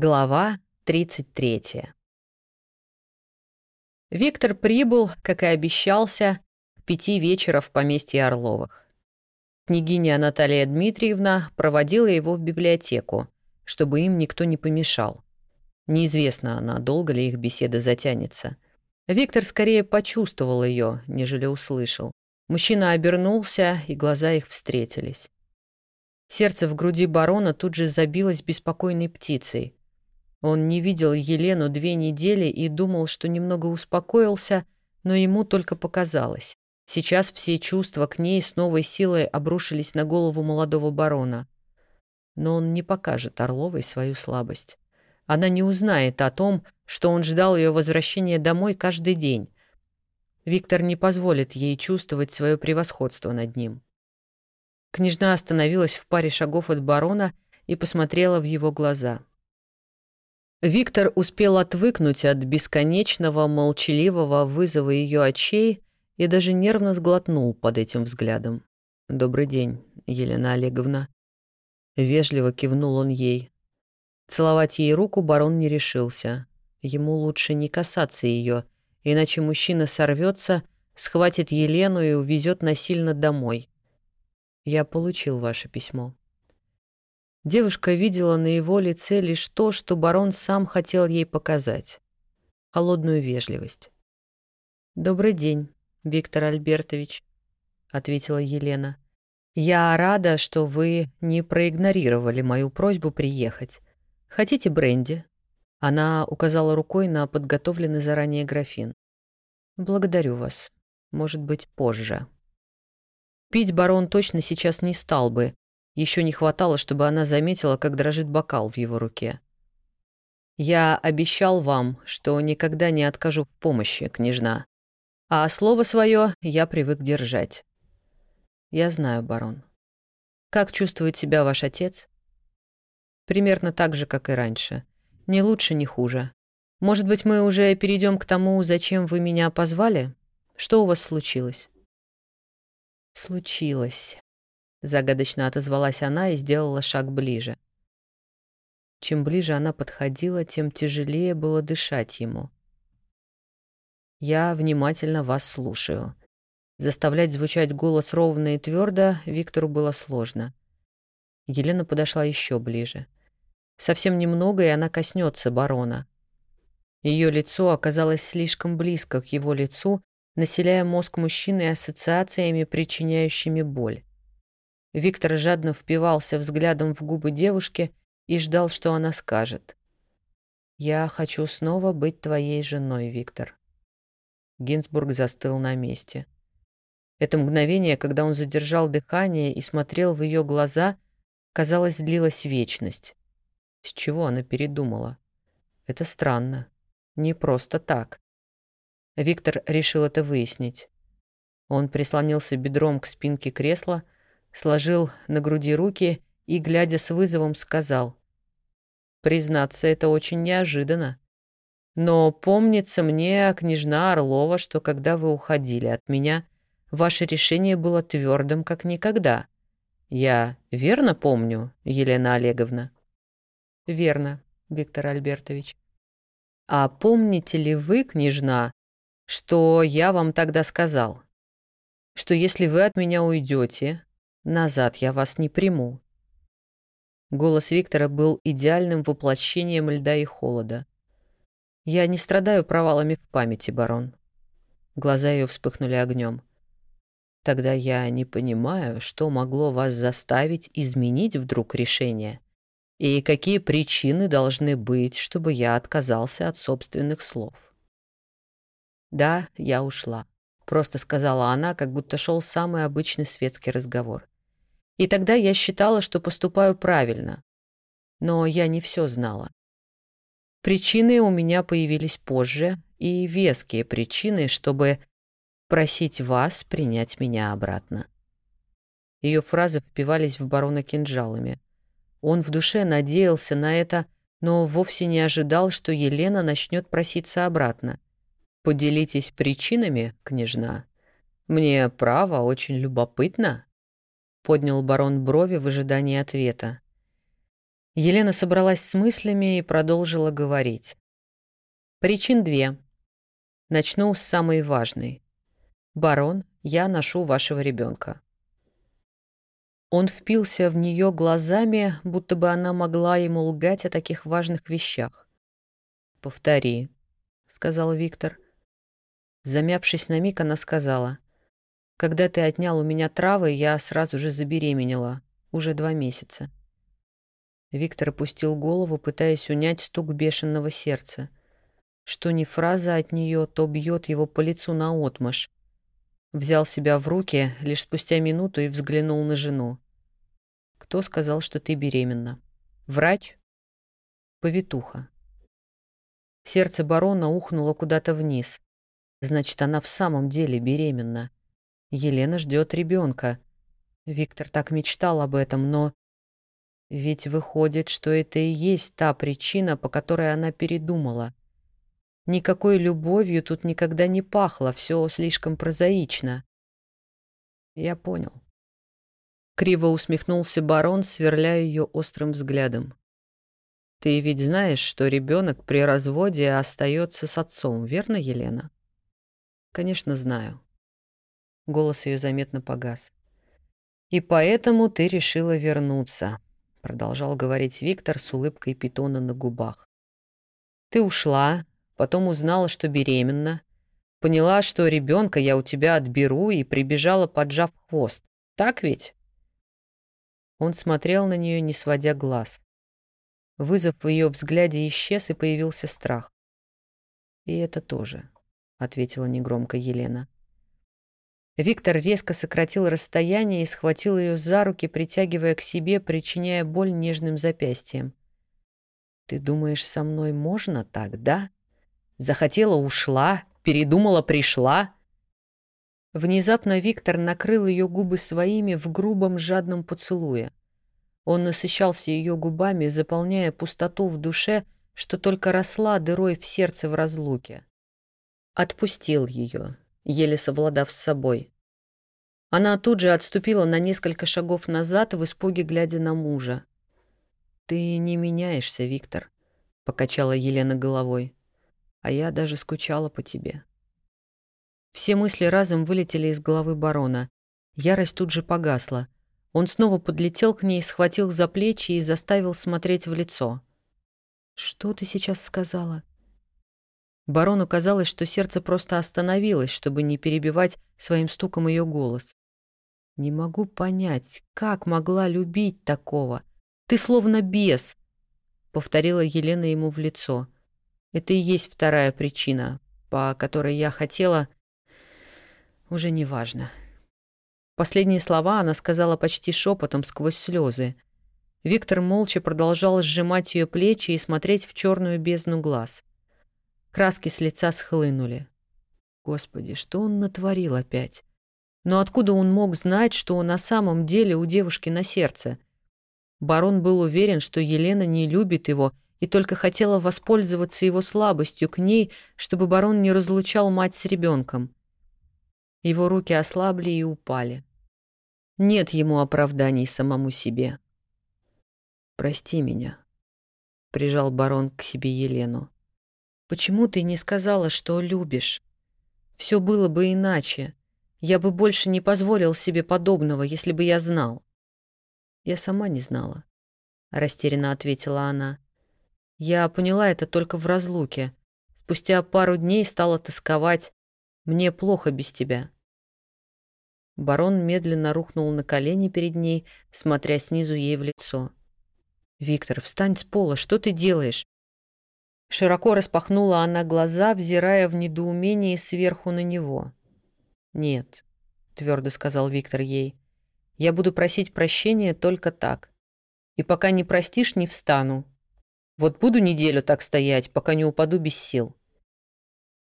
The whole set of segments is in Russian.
Глава 33. Виктор прибыл, как и обещался, к пяти вечера в поместье Орловых. Княгиня Наталья Дмитриевна проводила его в библиотеку, чтобы им никто не помешал. Неизвестно, надолго ли их беседа затянется. Виктор скорее почувствовал ее, нежели услышал. Мужчина обернулся, и глаза их встретились. Сердце в груди барона тут же забилось беспокойной птицей. Он не видел Елену две недели и думал, что немного успокоился, но ему только показалось. Сейчас все чувства к ней с новой силой обрушились на голову молодого барона. Но он не покажет Орловой свою слабость. Она не узнает о том, что он ждал ее возвращения домой каждый день. Виктор не позволит ей чувствовать свое превосходство над ним. Княжна остановилась в паре шагов от барона и посмотрела в его глаза. Виктор успел отвыкнуть от бесконечного, молчаливого вызова ее очей и даже нервно сглотнул под этим взглядом. «Добрый день, Елена Олеговна». Вежливо кивнул он ей. Целовать ей руку барон не решился. Ему лучше не касаться ее, иначе мужчина сорвется, схватит Елену и увезет насильно домой. «Я получил ваше письмо», Девушка видела на его лице лишь то, что барон сам хотел ей показать. Холодную вежливость. «Добрый день, Виктор Альбертович», — ответила Елена. «Я рада, что вы не проигнорировали мою просьбу приехать. Хотите бренди?» Она указала рукой на подготовленный заранее графин. «Благодарю вас. Может быть, позже». Пить барон точно сейчас не стал бы, еще не хватало, чтобы она заметила, как дрожит бокал в его руке. «Я обещал вам, что никогда не откажу в помощи, княжна. А слово свое я привык держать». «Я знаю, барон. Как чувствует себя ваш отец?» «Примерно так же, как и раньше. Ни лучше, ни хуже. Может быть, мы уже перейдем к тому, зачем вы меня позвали? Что у вас случилось?» «Случилось», Загадочно отозвалась она и сделала шаг ближе. Чем ближе она подходила, тем тяжелее было дышать ему. «Я внимательно вас слушаю». Заставлять звучать голос ровно и твердо Виктору было сложно. Елена подошла еще ближе. Совсем немного, и она коснется барона. Ее лицо оказалось слишком близко к его лицу, населяя мозг мужчины ассоциациями, причиняющими боль. Виктор жадно впивался взглядом в губы девушки и ждал, что она скажет. «Я хочу снова быть твоей женой, Виктор». Гинзбург застыл на месте. Это мгновение, когда он задержал дыхание и смотрел в ее глаза, казалось, длилась вечность. С чего она передумала? Это странно. Не просто так. Виктор решил это выяснить. Он прислонился бедром к спинке кресла, сложил на груди руки и, глядя с вызовом, сказал. «Признаться, это очень неожиданно. Но помнится мне, княжна Орлова, что когда вы уходили от меня, ваше решение было твердым, как никогда. Я верно помню, Елена Олеговна?» «Верно, Виктор Альбертович». «А помните ли вы, княжна, что я вам тогда сказал?» что если вы от меня уйдете, Назад я вас не приму». Голос Виктора был идеальным воплощением льда и холода. «Я не страдаю провалами в памяти, барон». Глаза ее вспыхнули огнем. «Тогда я не понимаю, что могло вас заставить изменить вдруг решение, и какие причины должны быть, чтобы я отказался от собственных слов». «Да, я ушла», — просто сказала она, как будто шел самый обычный светский разговор. И тогда я считала, что поступаю правильно. Но я не все знала. Причины у меня появились позже, и веские причины, чтобы просить вас принять меня обратно. Ее фразы впивались в барона кинжалами. Он в душе надеялся на это, но вовсе не ожидал, что Елена начнет проситься обратно. «Поделитесь причинами, княжна. Мне право очень любопытно» поднял барон брови в ожидании ответа. Елена собралась с мыслями и продолжила говорить. Причин две. Начну с самой важной. Барон, я ношу вашего ребенка. Он впился в нее глазами, будто бы она могла ему лгать о таких важных вещах. «Повтори», — сказал Виктор. Замявшись на миг, она сказала. «Когда ты отнял у меня травы, я сразу же забеременела. Уже два месяца». Виктор опустил голову, пытаясь унять стук бешеного сердца. Что ни фраза от нее, то бьет его по лицу наотмашь. Взял себя в руки лишь спустя минуту и взглянул на жену. «Кто сказал, что ты беременна? Врач?» «Повитуха». Сердце барона ухнуло куда-то вниз. Значит, она в самом деле беременна. Елена ждет ребенка. Виктор так мечтал об этом, но... Ведь выходит, что это и есть та причина, по которой она передумала. Никакой любовью тут никогда не пахло, все слишком прозаично. Я понял. Криво усмехнулся барон, сверляя ее острым взглядом. Ты ведь знаешь, что ребенок при разводе остается с отцом, верно, Елена? Конечно, знаю. Голос ее заметно погас. И поэтому ты решила вернуться, продолжал говорить Виктор с улыбкой питона на губах. Ты ушла, Потом узнала, что беременна. Поняла, что ребенка я у тебя отберу и прибежала, поджав хвост. Так ведь? Он смотрел на нее, не сводя глаз. Вызов в ее взгляде исчез, и появился страх. «И это тоже», — ответила негромко Елена. Виктор резко сократил расстояние и схватил ее за руки, притягивая к себе, причиняя боль нежным запястьем. «Ты думаешь, со мной можно так, да?» Захотела — ушла, передумала — пришла. Внезапно Виктор накрыл ее губы своими в грубом жадном поцелуе. Он насыщался ее губами, заполняя пустоту в душе, что только росла дырой в сердце в разлуке. Отпустил ее, еле совладав с собой. Она тут же отступила на несколько шагов назад, в испуге глядя на мужа. «Ты не меняешься, Виктор», — покачала Елена головой а я даже скучала по тебе». Все мысли разом вылетели из головы барона. Ярость тут же погасла. Он снова подлетел к ней, схватил за плечи и заставил смотреть в лицо. «Что ты сейчас сказала?» Барону казалось, что сердце просто остановилось, чтобы не перебивать своим стуком ее голос. «Не могу понять, как могла любить такого? Ты словно бес!» — повторила Елена ему в лицо. Это и есть вторая причина, по которой я хотела... Уже не важно. Последние слова она сказала почти шепотом сквозь слезы. Виктор молча продолжал сжимать ее плечи и смотреть в черную бездну глаз. Краски с лица схлынули. Господи, что он натворил опять? Но откуда он мог знать, что на самом деле у девушки на сердце? Барон был уверен, что Елена не любит его и только хотела воспользоваться его слабостью к ней, чтобы барон не разлучал мать с ребенком. Его руки ослабли и упали. Нет ему оправданий самому себе. «Прости меня», — прижал барон к себе Елену. «Почему ты не сказала, что любишь? Все было бы иначе. Я бы больше не позволил себе подобного, если бы я знал». «Я сама не знала», — растерянно ответила она. Я поняла это только в разлуке. Спустя пару дней стала тосковать. Мне плохо без тебя. Барон медленно рухнул на колени перед ней, смотря снизу ей в лицо. «Виктор, встань с пола, что ты делаешь?» Широко распахнула она глаза, взирая в недоумении сверху на него. «Нет», — твердо сказал Виктор ей, — «я буду просить прощения только так. И пока не простишь, не встану. Вот буду неделю так стоять, пока не упаду без сил».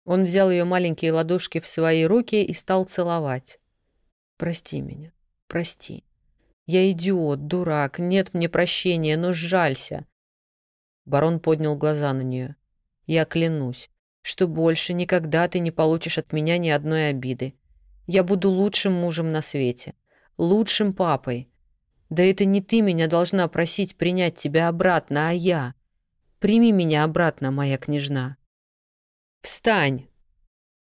Он взял ее маленькие ладошки в свои руки и стал целовать. «Прости меня, прости. Я идиот, дурак, нет мне прощения, но жалься». Барон поднял глаза на нее. «Я клянусь, что больше никогда ты не получишь от меня ни одной обиды. Я буду лучшим мужем на свете, лучшим папой. Да это не ты меня должна просить принять тебя обратно, а я. Прими меня обратно, моя княжна. Встань!»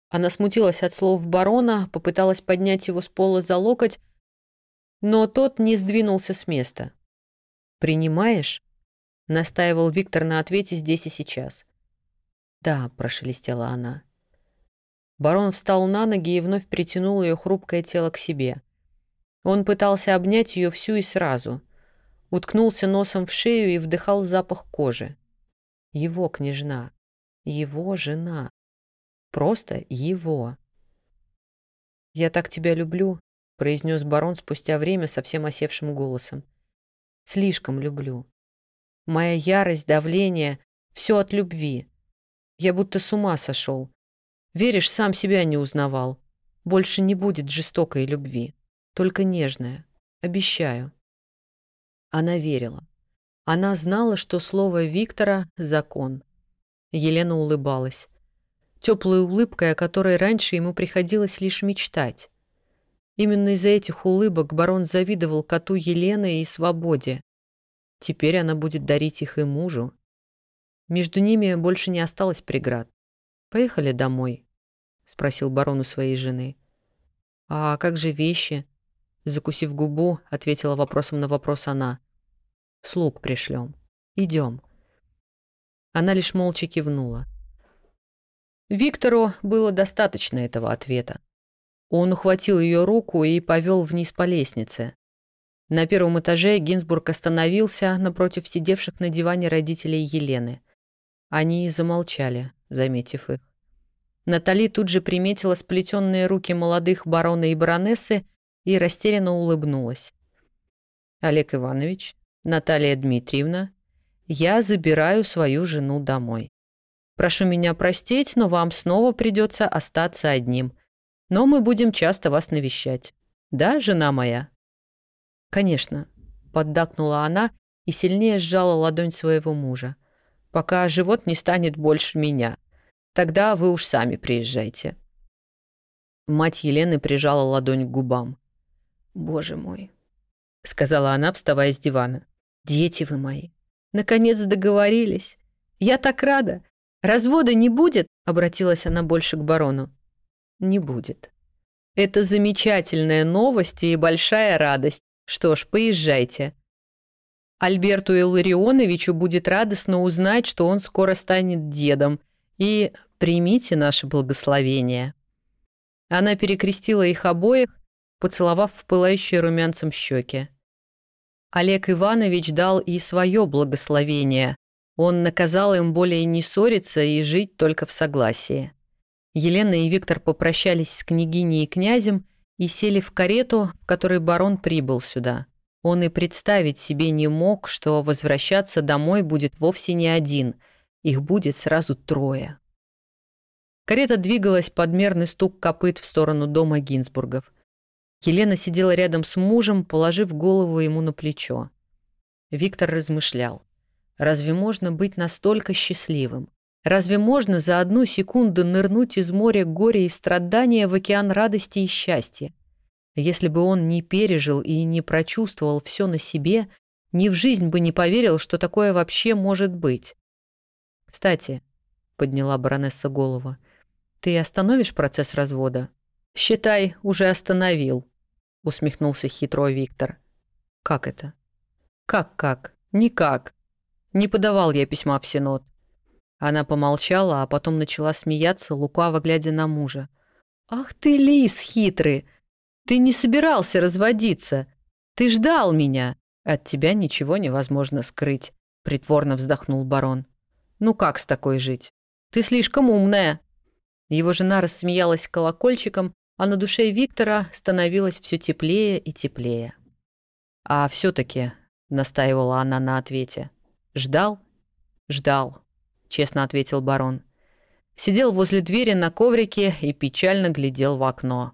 Она смутилась от слов барона, попыталась поднять его с пола за локоть, но тот не сдвинулся с места. «Принимаешь?» — настаивал Виктор на ответе здесь и сейчас. «Да», — прошелестела она. Барон встал на ноги и вновь притянул ее хрупкое тело к себе. Он пытался обнять ее всю и сразу. Уткнулся носом в шею и вдыхал запах кожи. Его княжна. Его жена. Просто его. «Я так тебя люблю», — произнес барон спустя время совсем осевшим голосом. «Слишком люблю. Моя ярость, давление — все от любви. Я будто с ума сошел. Веришь, сам себя не узнавал. Больше не будет жестокой любви, только нежная. Обещаю. Она верила. Она знала, что слово Виктора — закон. Елена улыбалась. Теплой улыбкой, о которой раньше ему приходилось лишь мечтать. Именно из-за этих улыбок барон завидовал коту Елены и свободе. Теперь она будет дарить их и мужу. Между ними больше не осталось преград. Поехали домой. — спросил барон у своей жены. «А как же вещи?» Закусив губу, ответила вопросом на вопрос она. «Слуг пришлем. Идем». Она лишь молча кивнула. Виктору было достаточно этого ответа. Он ухватил ее руку и повел вниз по лестнице. На первом этаже Гинзбург остановился напротив сидевших на диване родителей Елены. Они замолчали, заметив их. Натали тут же приметила сплетенные руки молодых барона и баронессы и растерянно улыбнулась. «Олег Иванович, Наталья Дмитриевна, я забираю свою жену домой. Прошу меня простить, но вам снова придется остаться одним. Но мы будем часто вас навещать. Да, жена моя?» «Конечно», — поддакнула она и сильнее сжала ладонь своего мужа. «Пока живот не станет больше меня». Тогда вы уж сами приезжайте». Мать Елены прижала ладонь к губам. «Боже мой», — сказала она, вставая с дивана. «Дети вы мои, наконец договорились. Я так рада. Развода не будет?» — обратилась она больше к барону. «Не будет. Это замечательная новость и большая радость. Что ж, поезжайте. Альберту Илларионовичу будет радостно узнать, что он скоро станет дедом, и примите наше благословение». Она перекрестила их обоих, поцеловав в пылающие румянцем щеки. Олег Иванович дал и свое благословение. Он наказал им более не ссориться и жить только в согласии. Елена и Виктор попрощались с княгиней и князем и сели в карету, в которой барон прибыл сюда. Он и представить себе не мог, что возвращаться домой будет вовсе не один, их будет сразу трое. Карета двигалась под мерный стук копыт в сторону дома Гинзбургов. Елена сидела рядом с мужем, положив голову ему на плечо. Виктор размышлял. Разве можно быть настолько счастливым? Разве можно за одну секунду нырнуть из моря горя и страдания в океан радости и счастья? Если бы он не пережил и не прочувствовал все на себе, ни в жизнь бы не поверил, что такое вообще может быть. «Кстати», — подняла баронесса голову, ты остановишь процесс развода? Считай, уже остановил, усмехнулся хитро Виктор. Как это? Как-как? Никак. Не подавал я письма в Синод. Она помолчала, а потом начала смеяться, лукаво глядя на мужа. «Ах ты, лис хитрый! Ты не собирался разводиться! Ты ждал меня! От тебя ничего невозможно скрыть!» Притворно вздохнул барон. «Ну как с такой жить? Ты слишком умная!» Его жена рассмеялась колокольчиком, а на душе Виктора становилось все теплее и теплее. «А все-таки», — настаивала она на ответе, — «ждал?» «Ждал», — честно ответил барон. Сидел возле двери на коврике и печально глядел в окно.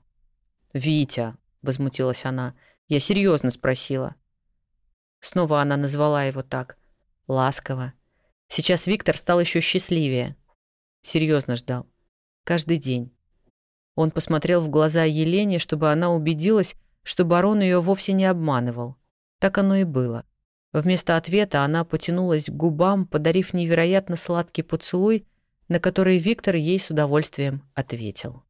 «Витя», — возмутилась она, — «я серьезно спросила». Снова она назвала его так, ласково. Сейчас Виктор стал еще счастливее. Серьезно ждал. Каждый день. Он посмотрел в глаза Елене, чтобы она убедилась, что барон ее вовсе не обманывал. Так оно и было. Вместо ответа она потянулась к губам, подарив невероятно сладкий поцелуй, на который Виктор ей с удовольствием ответил.